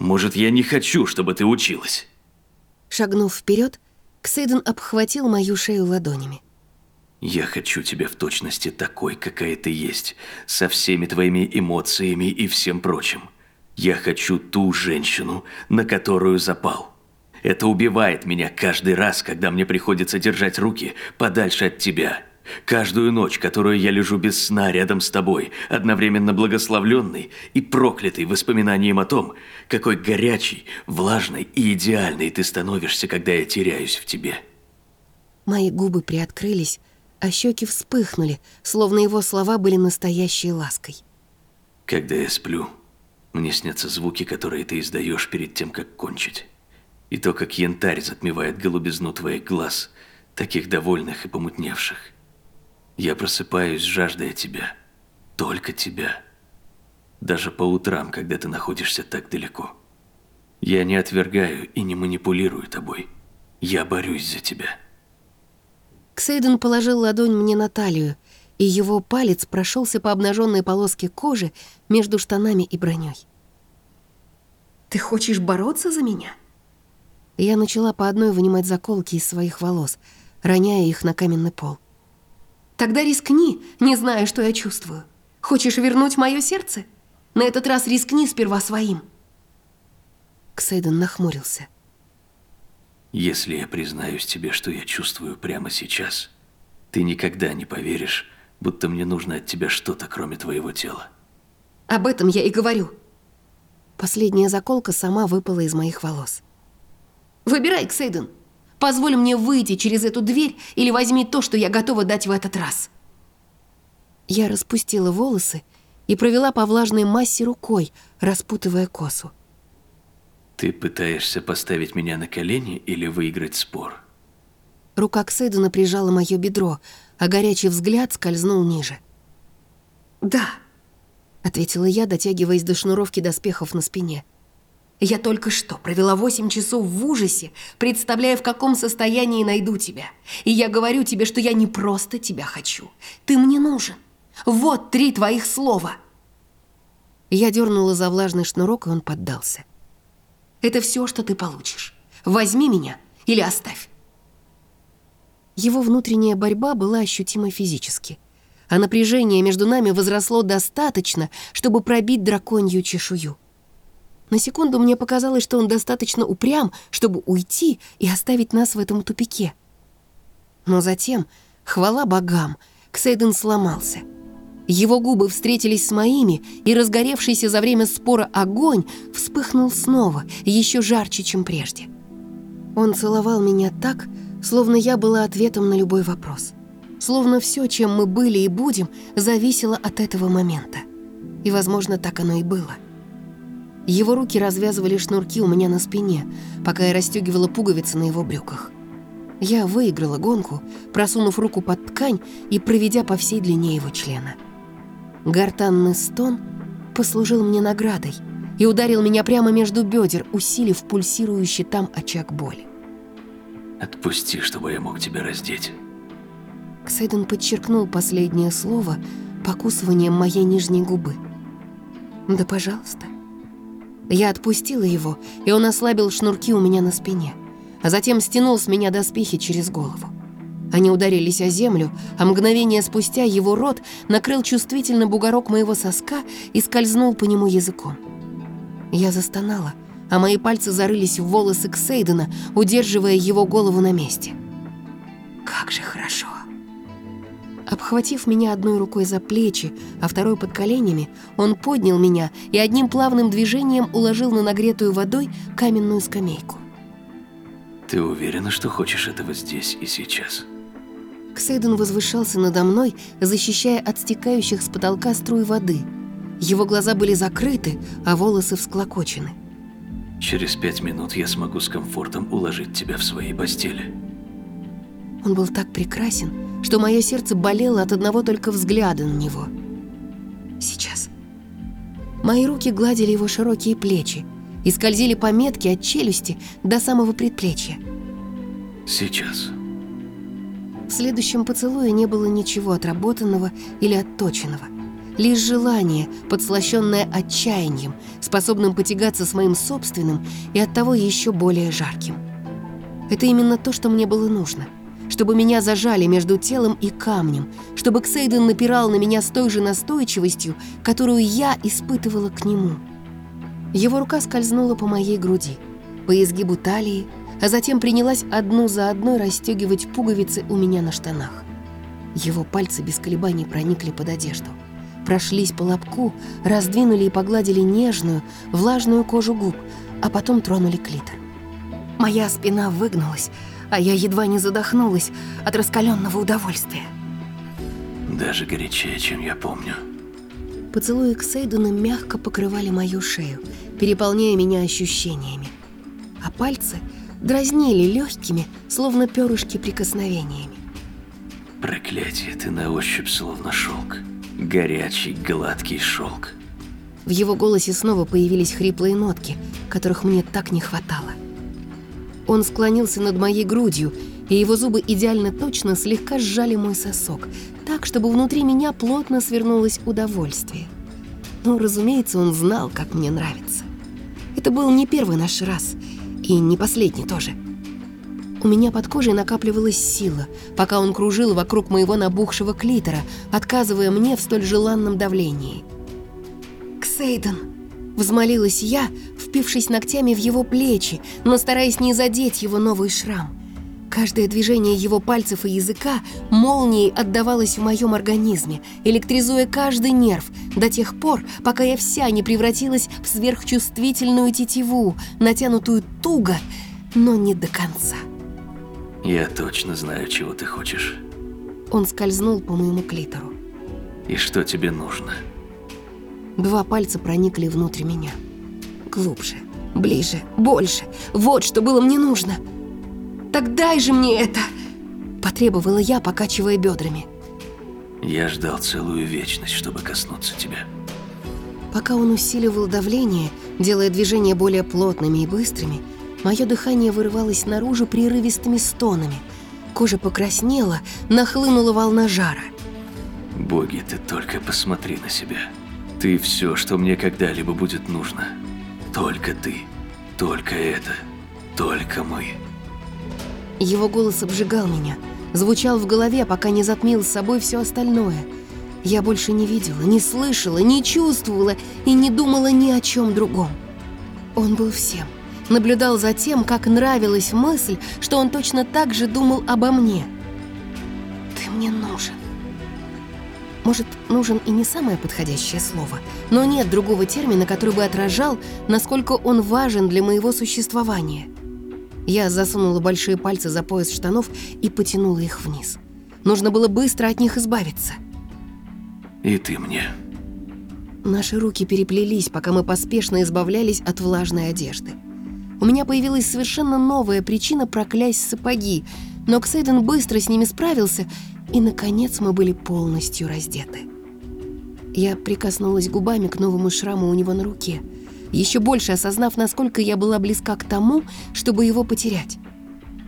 Может, я не хочу, чтобы ты училась. Шагнув вперед, Ксейден обхватил мою шею ладонями. Я хочу тебя в точности такой, какая ты есть, со всеми твоими эмоциями и всем прочим. Я хочу ту женщину, на которую запал. Это убивает меня каждый раз, когда мне приходится держать руки подальше от тебя. Каждую ночь, которую я лежу без сна рядом с тобой, одновременно благословленный и проклятый воспоминанием о том, какой горячий, влажный и идеальный ты становишься, когда я теряюсь в тебе. Мои губы приоткрылись, а щеки вспыхнули, словно его слова были настоящей лаской. Когда я сплю, мне снятся звуки, которые ты издаешь перед тем, как кончить. И то, как янтарь затмевает голубизну твоих глаз, таких довольных и помутневших. Я просыпаюсь, жаждая тебя. Только тебя. Даже по утрам, когда ты находишься так далеко. Я не отвергаю и не манипулирую тобой. Я борюсь за тебя. Ксейден положил ладонь мне на талию, и его палец прошелся по обнаженной полоске кожи между штанами и броней. «Ты хочешь бороться за меня?» Я начала по одной вынимать заколки из своих волос, роняя их на каменный пол. Тогда рискни, не зная, что я чувствую. Хочешь вернуть мое сердце? На этот раз рискни сперва своим. Ксейден нахмурился. Если я признаюсь тебе, что я чувствую прямо сейчас, ты никогда не поверишь, будто мне нужно от тебя что-то, кроме твоего тела. Об этом я и говорю. Последняя заколка сама выпала из моих волос. Выбирай, Ксейден. Позволь мне выйти через эту дверь или возьми то, что я готова дать в этот раз. Я распустила волосы и провела по влажной массе рукой, распутывая косу. Ты пытаешься поставить меня на колени или выиграть спор? Рука Ксейдена прижала мое бедро, а горячий взгляд скользнул ниже. «Да», — ответила я, дотягиваясь до шнуровки доспехов на спине. Я только что провела восемь часов в ужасе, представляя, в каком состоянии найду тебя. И я говорю тебе, что я не просто тебя хочу. Ты мне нужен. Вот три твоих слова. Я дернула за влажный шнурок, и он поддался. Это все, что ты получишь. Возьми меня или оставь. Его внутренняя борьба была ощутима физически, а напряжение между нами возросло достаточно, чтобы пробить драконью чешую. На секунду мне показалось, что он достаточно упрям, чтобы уйти и оставить нас в этом тупике. Но затем, хвала богам, Ксейден сломался. Его губы встретились с моими, и разгоревшийся за время спора огонь вспыхнул снова, еще жарче, чем прежде. Он целовал меня так, словно я была ответом на любой вопрос. Словно все, чем мы были и будем, зависело от этого момента. И, возможно, так оно и было. Его руки развязывали шнурки у меня на спине, пока я расстегивала пуговицы на его брюках. Я выиграла гонку, просунув руку под ткань и проведя по всей длине его члена. Гортанный стон послужил мне наградой и ударил меня прямо между бедер, усилив пульсирующий там очаг боли. «Отпусти, чтобы я мог тебя раздеть». Ксейден подчеркнул последнее слово покусыванием моей нижней губы. «Да, пожалуйста». Я отпустила его, и он ослабил шнурки у меня на спине. а затем стянул с меня доспехи через голову. Они ударились о землю, а мгновение спустя его рот накрыл чувствительно бугорок моего соска и скользнул по нему языком. Я застонала, а мои пальцы зарылись в волосы Ксейдена, удерживая его голову на месте. Как же хорошо. Обхватив меня одной рукой за плечи, а второй под коленями, он поднял меня и одним плавным движением уложил на нагретую водой каменную скамейку. Ты уверена, что хочешь этого здесь и сейчас? Ксейден возвышался надо мной, защищая от стекающих с потолка струй воды. Его глаза были закрыты, а волосы всклокочены. Через пять минут я смогу с комфортом уложить тебя в своей постели. Он был так прекрасен, что мое сердце болело от одного только взгляда на него. Сейчас. Мои руки гладили его широкие плечи и скользили по метке от челюсти до самого предплечья. Сейчас. В следующем поцелуе не было ничего отработанного или отточенного. Лишь желание, подслащенное отчаянием, способным потягаться с моим собственным и оттого еще более жарким. Это именно то, что мне было нужно. Чтобы меня зажали между телом и камнем, чтобы Ксейден напирал на меня с той же настойчивостью, которую я испытывала к нему. Его рука скользнула по моей груди, по изгибу талии, а затем принялась одну за одной расстегивать пуговицы у меня на штанах. Его пальцы без колебаний проникли под одежду, прошлись по лобку, раздвинули и погладили нежную, влажную кожу губ, а потом тронули клитор. Моя спина выгнулась, а я едва не задохнулась от раскаленного удовольствия. Даже горячее, чем я помню. Поцелуи Ксейдена мягко покрывали мою шею, переполняя меня ощущениями. А пальцы дразнили легкими, словно перышки прикосновениями. Проклятие, ты на ощупь словно шелк. Горячий, гладкий шелк. В его голосе снова появились хриплые нотки, которых мне так не хватало. Он склонился над моей грудью, и его зубы идеально точно слегка сжали мой сосок, так, чтобы внутри меня плотно свернулось удовольствие. Ну, разумеется, он знал, как мне нравится. Это был не первый наш раз, и не последний тоже. У меня под кожей накапливалась сила, пока он кружил вокруг моего набухшего клитора, отказывая мне в столь желанном давлении. «Ксейден!» — взмолилась я, впившись ногтями в его плечи, но стараясь не задеть его новый шрам. Каждое движение его пальцев и языка молнией отдавалось в моем организме, электризуя каждый нерв до тех пор, пока я вся не превратилась в сверхчувствительную тетиву, натянутую туго, но не до конца. Я точно знаю, чего ты хочешь. Он скользнул по моему клитору. И что тебе нужно? Два пальца проникли внутрь меня. Глубже, ближе, больше. Вот что было мне нужно. Так дай же мне это! Потребовала я, покачивая бедрами. Я ждал целую вечность, чтобы коснуться тебя. Пока он усиливал давление, делая движения более плотными и быстрыми, мое дыхание вырывалось наружу прерывистыми стонами. Кожа покраснела, нахлынула волна жара. Боги, ты только посмотри на себя. Ты все, что мне когда-либо будет нужно. Только ты. Только это. Только мы. Его голос обжигал меня, звучал в голове, пока не затмил с собой все остальное. Я больше не видела, не слышала, не чувствовала и не думала ни о чем другом. Он был всем. Наблюдал за тем, как нравилась мысль, что он точно так же думал обо мне. «Ты мне нужен». Может, нужен и не самое подходящее слово, но нет другого термина, который бы отражал, насколько он важен для моего существования. Я засунула большие пальцы за пояс штанов и потянула их вниз. Нужно было быстро от них избавиться. И ты мне. Наши руки переплелись, пока мы поспешно избавлялись от влажной одежды. У меня появилась совершенно новая причина проклясть сапоги, но Ксейден быстро с ними справился, и, наконец, мы были полностью раздеты. Я прикоснулась губами к новому шраму у него на руке, еще больше осознав, насколько я была близка к тому, чтобы его потерять.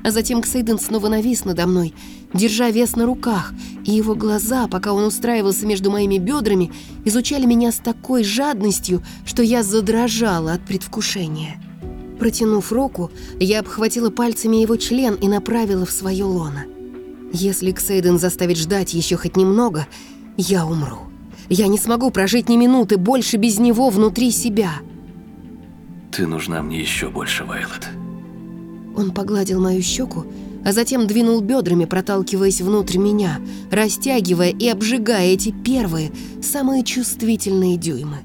А затем Ксейден снова навис надо мной, держа вес на руках, и его глаза, пока он устраивался между моими бедрами, изучали меня с такой жадностью, что я задрожала от предвкушения. Протянув руку, я обхватила пальцами его член и направила в свое лоно. Если Ксейден заставит ждать еще хоть немного, я умру. Я не смогу прожить ни минуты больше без него внутри себя. Ты нужна мне еще больше, Вайлот. Он погладил мою щеку, а затем двинул бедрами, проталкиваясь внутрь меня, растягивая и обжигая эти первые, самые чувствительные дюймы.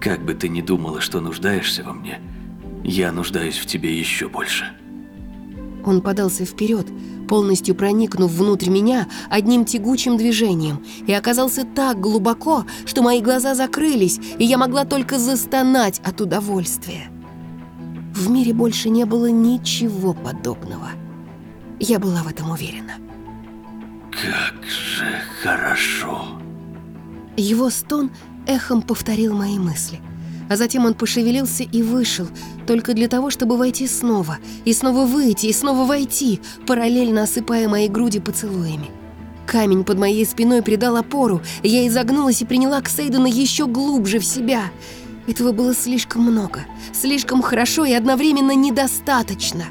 Как бы ты ни думала, что нуждаешься во мне, я нуждаюсь в тебе еще больше. Он подался вперед, полностью проникнув внутрь меня одним тягучим движением, и оказался так глубоко, что мои глаза закрылись, и я могла только застонать от удовольствия. В мире больше не было ничего подобного. Я была в этом уверена. Как же хорошо. Его стон эхом повторил мои мысли. А затем он пошевелился и вышел, только для того, чтобы войти снова, и снова выйти, и снова войти, параллельно осыпая мои груди поцелуями. Камень под моей спиной придал опору, я изогнулась и приняла Ксейдена еще глубже в себя. Этого было слишком много, слишком хорошо и одновременно недостаточно.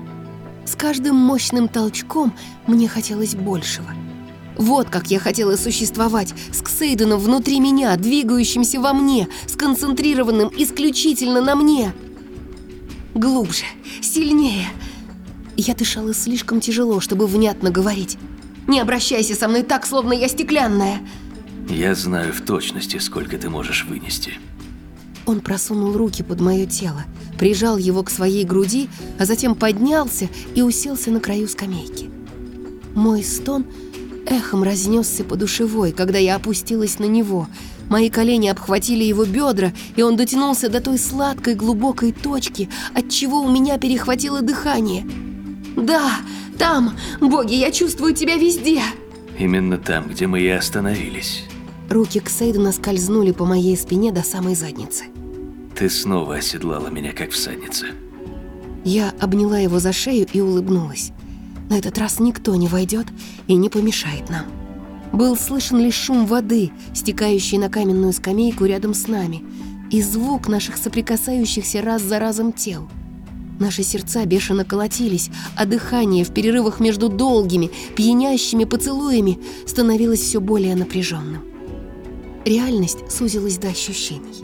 С каждым мощным толчком мне хотелось большего. Вот как я хотела существовать, с Ксейденом внутри меня, двигающимся во мне, сконцентрированным исключительно на мне. Глубже, сильнее. Я дышала слишком тяжело, чтобы внятно говорить. Не обращайся со мной так, словно я стеклянная. Я знаю в точности, сколько ты можешь вынести. Он просунул руки под мое тело, прижал его к своей груди, а затем поднялся и уселся на краю скамейки. Мой стон эхом разнесся по душевой, когда я опустилась на него. Мои колени обхватили его бедра, и он дотянулся до той сладкой глубокой точки, от чего у меня перехватило дыхание. «Да, там! Боги, я чувствую тебя везде!» Именно там, где мы и остановились. Руки Ксейдена скользнули по моей спине до самой задницы. Ты снова оседлала меня, как всадница. Я обняла его за шею и улыбнулась. На этот раз никто не войдет и не помешает нам. Был слышен лишь шум воды, стекающей на каменную скамейку рядом с нами, и звук наших соприкасающихся раз за разом тел. Наши сердца бешено колотились, а дыхание в перерывах между долгими, пьянящими поцелуями становилось все более напряженным. Реальность сузилась до ощущений.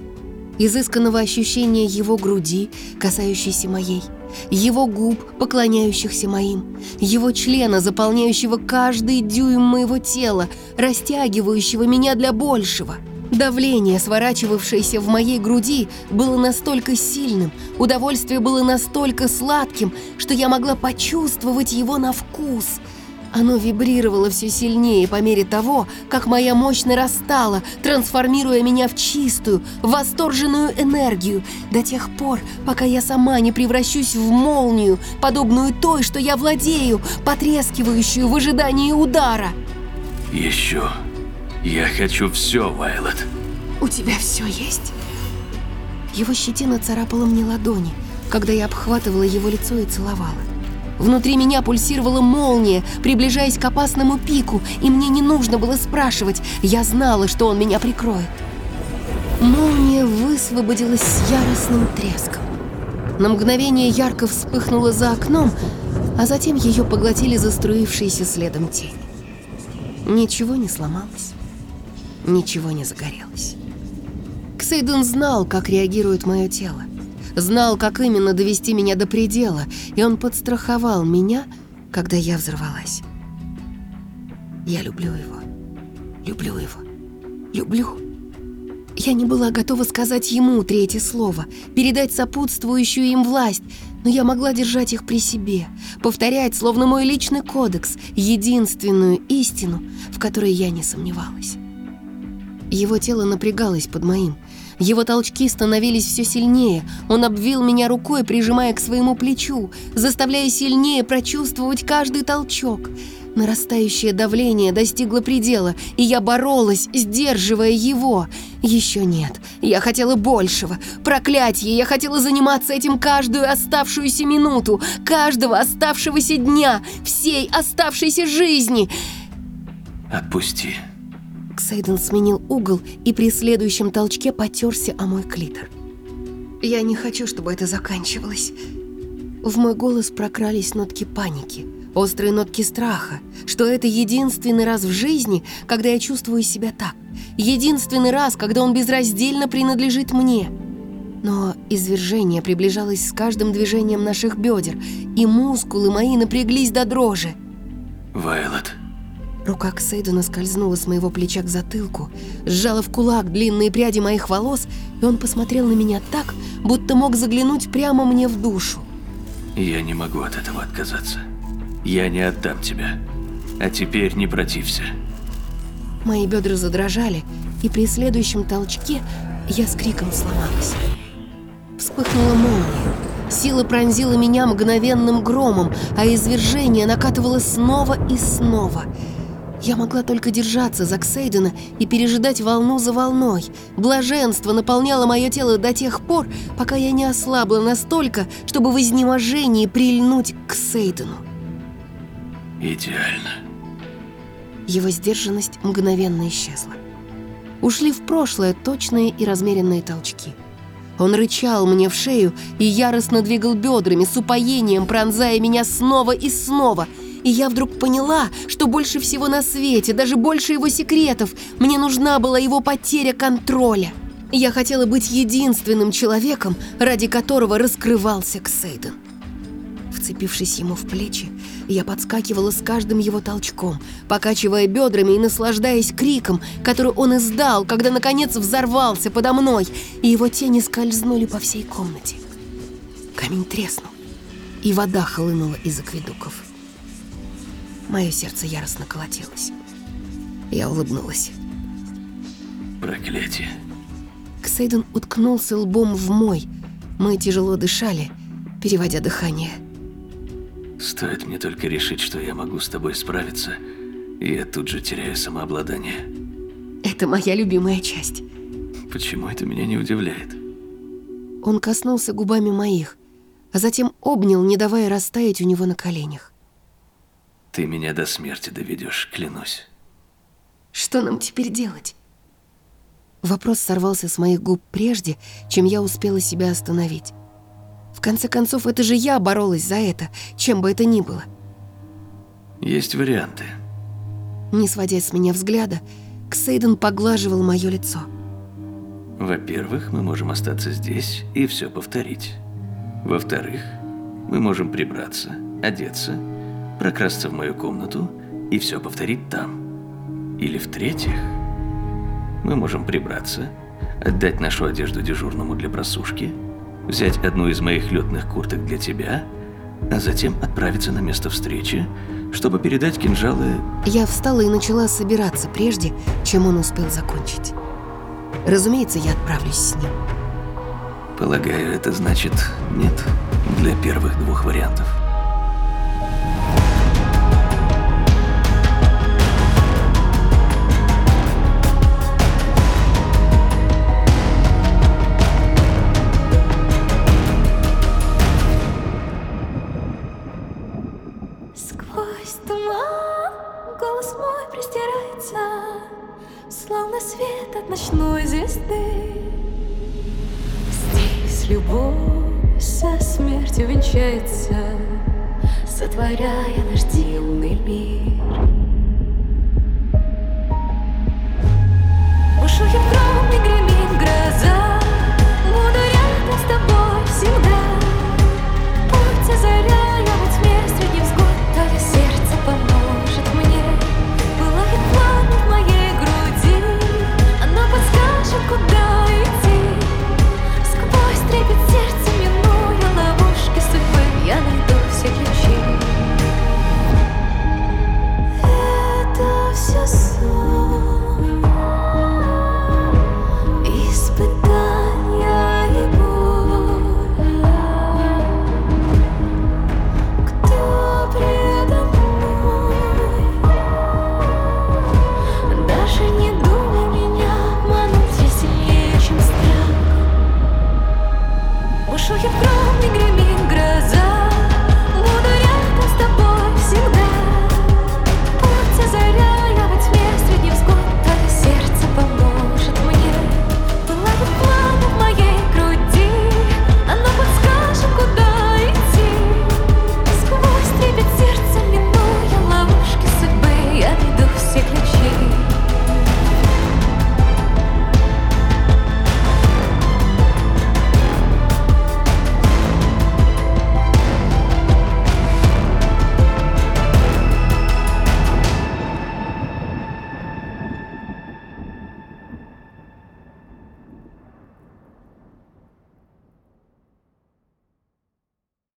Изысканного ощущения его груди, касающейся моей, его губ, поклоняющихся моим, его члена, заполняющего каждый дюйм моего тела, растягивающего меня для большего. Давление, сворачивавшееся в моей груди, было настолько сильным, удовольствие было настолько сладким, что я могла почувствовать его на вкус – оно вибрировало все сильнее по мере того, как моя мощь нарастала, трансформируя меня в чистую, восторженную энергию, до тех пор, пока я сама не превращусь в молнию, подобную той, что я владею, потрескивающую в ожидании удара. Еще. Я хочу все, Вайлот. У тебя все есть? Его щетина царапала мне ладони, когда я обхватывала его лицо и целовала. Внутри меня пульсировала молния, приближаясь к опасному пику, и мне не нужно было спрашивать, я знала, что он меня прикроет. Молния высвободилась с яростным треском. На мгновение ярко вспыхнула за окном, а затем ее поглотили заструившиеся следом тени. Ничего не сломалось, ничего не загорелось. Ксейден знал, как реагирует мое тело знал, как именно довести меня до предела, и он подстраховал меня, когда я взорвалась. Я люблю его. Люблю его. Люблю. Я не была готова сказать ему третье слово, передать сопутствующую им власть, но я могла держать их при себе, повторять, словно мой личный кодекс, единственную истину, в которой я не сомневалась. Его тело напрягалось под моим, его толчки становились все сильнее. Он обвил меня рукой, прижимая к своему плечу, заставляя сильнее прочувствовать каждый толчок. Нарастающее давление достигло предела, и я боролась, сдерживая его. Еще нет. Я хотела большего. Проклятье, я хотела заниматься этим каждую оставшуюся минуту, каждого оставшегося дня, всей оставшейся жизни. Отпусти. Сейден сменил угол и при следующем толчке потерся о мой клитор. «Я не хочу, чтобы это заканчивалось. В мой голос прокрались нотки паники, острые нотки страха, что это единственный раз в жизни, когда я чувствую себя так. Единственный раз, когда он безраздельно принадлежит мне. Но извержение приближалось с каждым движением наших бедер, и мускулы мои напряглись до дрожи. Вайлот. Рука Ксейдена скользнула с моего плеча к затылку, сжала в кулак длинные пряди моих волос, и он посмотрел на меня так, будто мог заглянуть прямо мне в душу. Я не могу от этого отказаться. Я не отдам тебя. А теперь не протився. Мои бедра задрожали, и при следующем толчке я с криком сломалась. Вспыхнула молния. Сила пронзила меня мгновенным громом, а извержение накатывало снова и снова. Я могла только держаться за Ксейдена и пережидать волну за волной. Блаженство наполняло мое тело до тех пор, пока я не ослабла настолько, чтобы в изнеможении прильнуть к Сейдену. Идеально. Его сдержанность мгновенно исчезла. Ушли в прошлое точные и размеренные толчки. Он рычал мне в шею и яростно двигал бедрами с упоением, пронзая меня снова и снова. И я вдруг поняла, что больше всего на свете, даже больше его секретов, мне нужна была его потеря контроля. Я хотела быть единственным человеком, ради которого раскрывался Ксейден. Вцепившись ему в плечи, я подскакивала с каждым его толчком, покачивая бедрами и наслаждаясь криком, который он издал, когда наконец взорвался подо мной, и его тени скользнули по всей комнате. Камень треснул, и вода хлынула из акведуков. Мое сердце яростно колотилось. Я улыбнулась. Проклятие. Ксейден уткнулся лбом в мой. Мы тяжело дышали, переводя дыхание. Стоит мне только решить, что я могу с тобой справиться, и я тут же теряю самообладание. Это моя любимая часть. Почему это меня не удивляет? Он коснулся губами моих, а затем обнял, не давая растаять у него на коленях. Ты меня до смерти доведешь, клянусь. Что нам теперь делать? Вопрос сорвался с моих губ прежде, чем я успела себя остановить. В конце концов, это же я боролась за это, чем бы это ни было. Есть варианты. Не сводя с меня взгляда, Ксейден поглаживал мое лицо. Во-первых, мы можем остаться здесь и все повторить. Во-вторых, мы можем прибраться, одеться, прокрасться в мою комнату и все повторить там. Или в-третьих, мы можем прибраться, отдать нашу одежду дежурному для просушки, взять одну из моих летных курток для тебя, а затем отправиться на место встречи, чтобы передать кинжалы... Я встала и начала собираться прежде, чем он успел закончить. Разумеется, я отправлюсь с ним. Полагаю, это значит нет для первых двух вариантов. Любовь со смертью венчается, Сотворяя наш.